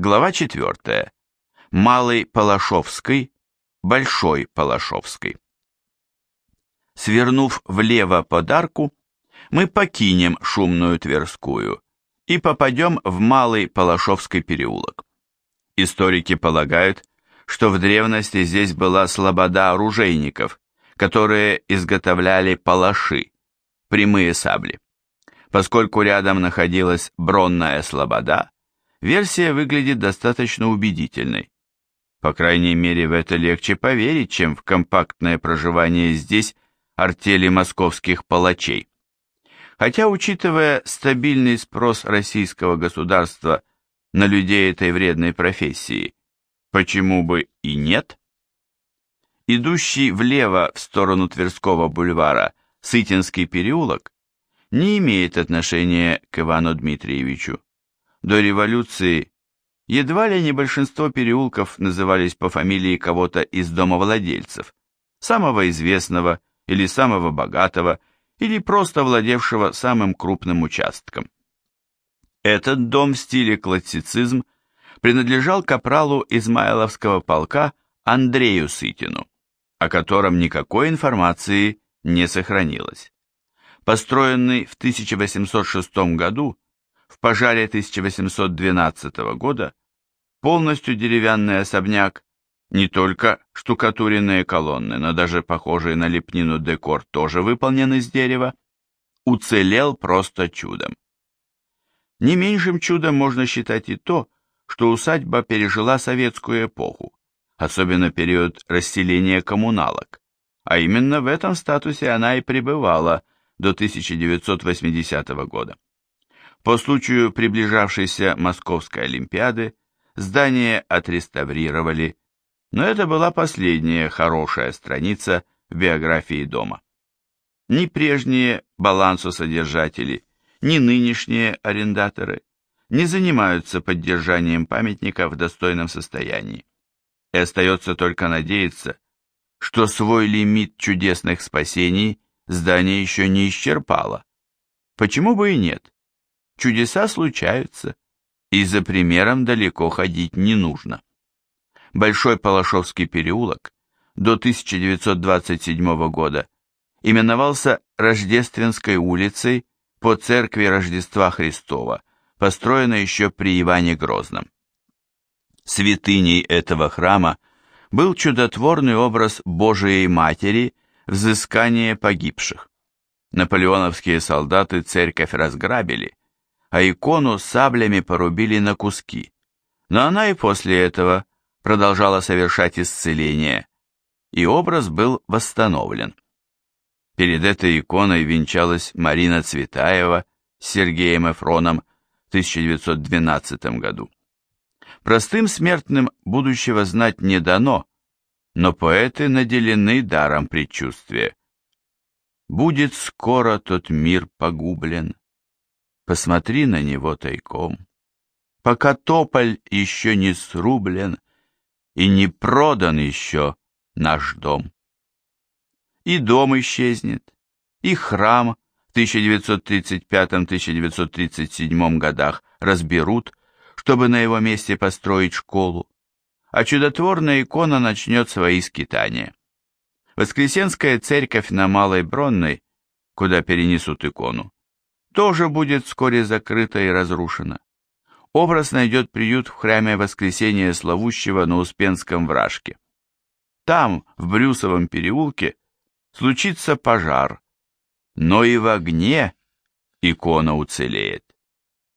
Глава 4. Малый Палашовский, Большой Палашовский. Свернув влево под арку, мы покинем шумную Тверскую и попадем в Малый Палашовский переулок. Историки полагают, что в древности здесь была слобода оружейников, которые изготовляли палаши, прямые сабли. Поскольку рядом находилась бронная слобода, версия выглядит достаточно убедительной. По крайней мере, в это легче поверить, чем в компактное проживание здесь артели московских палачей. Хотя, учитывая стабильный спрос российского государства на людей этой вредной профессии, почему бы и нет? Идущий влево в сторону Тверского бульвара Сытинский переулок не имеет отношения к Ивану Дмитриевичу. До революции едва ли не большинство переулков назывались по фамилии кого-то из домовладельцев, самого известного или самого богатого, или просто владевшего самым крупным участком. Этот дом в стиле классицизм принадлежал капралу Измайловского полка Андрею Сытину, о котором никакой информации не сохранилось. Построенный в 1806 году, в пожаре 1812 года, полностью деревянный особняк, не только штукатуренные колонны, но даже похожие на лепнину декор тоже выполнен из дерева, уцелел просто чудом. Не меньшим чудом можно считать и то, что усадьба пережила советскую эпоху, особенно период расселения коммуналок, а именно в этом статусе она и пребывала до 1980 года. По случаю приближавшейся Московской Олимпиады здание отреставрировали, но это была последняя хорошая страница в биографии дома. Ни прежние балансосодержатели, ни нынешние арендаторы не занимаются поддержанием памятника в достойном состоянии. И остается только надеяться, что свой лимит чудесных спасений здание еще не исчерпало. Почему бы и нет? Чудеса случаются, и за примером далеко ходить не нужно. Большой Палашовский переулок до 1927 года именовался Рождественской улицей по церкви Рождества Христова, построенной еще при Иване Грозном. Святыней этого храма был чудотворный образ Божией Матери взыскания погибших. Наполеоновские солдаты церковь разграбили, а икону саблями порубили на куски. Но она и после этого продолжала совершать исцеление, и образ был восстановлен. Перед этой иконой венчалась Марина Цветаева с Сергеем Эфроном в 1912 году. Простым смертным будущего знать не дано, но поэты наделены даром предчувствия. Будет скоро тот мир погублен, посмотри на него тайком, пока тополь еще не срублен и не продан еще наш дом. И дом исчезнет, и храм в 1935-1937 годах разберут, чтобы на его месте построить школу, а чудотворная икона начнет свои скитания. Воскресенская церковь на Малой Бронной, куда перенесут икону, тоже будет вскоре закрыта и разрушена. Образ найдет приют в храме Воскресения Славущего на Успенском вражке. Там, в Брюсовом переулке, случится пожар, но и в огне икона уцелеет.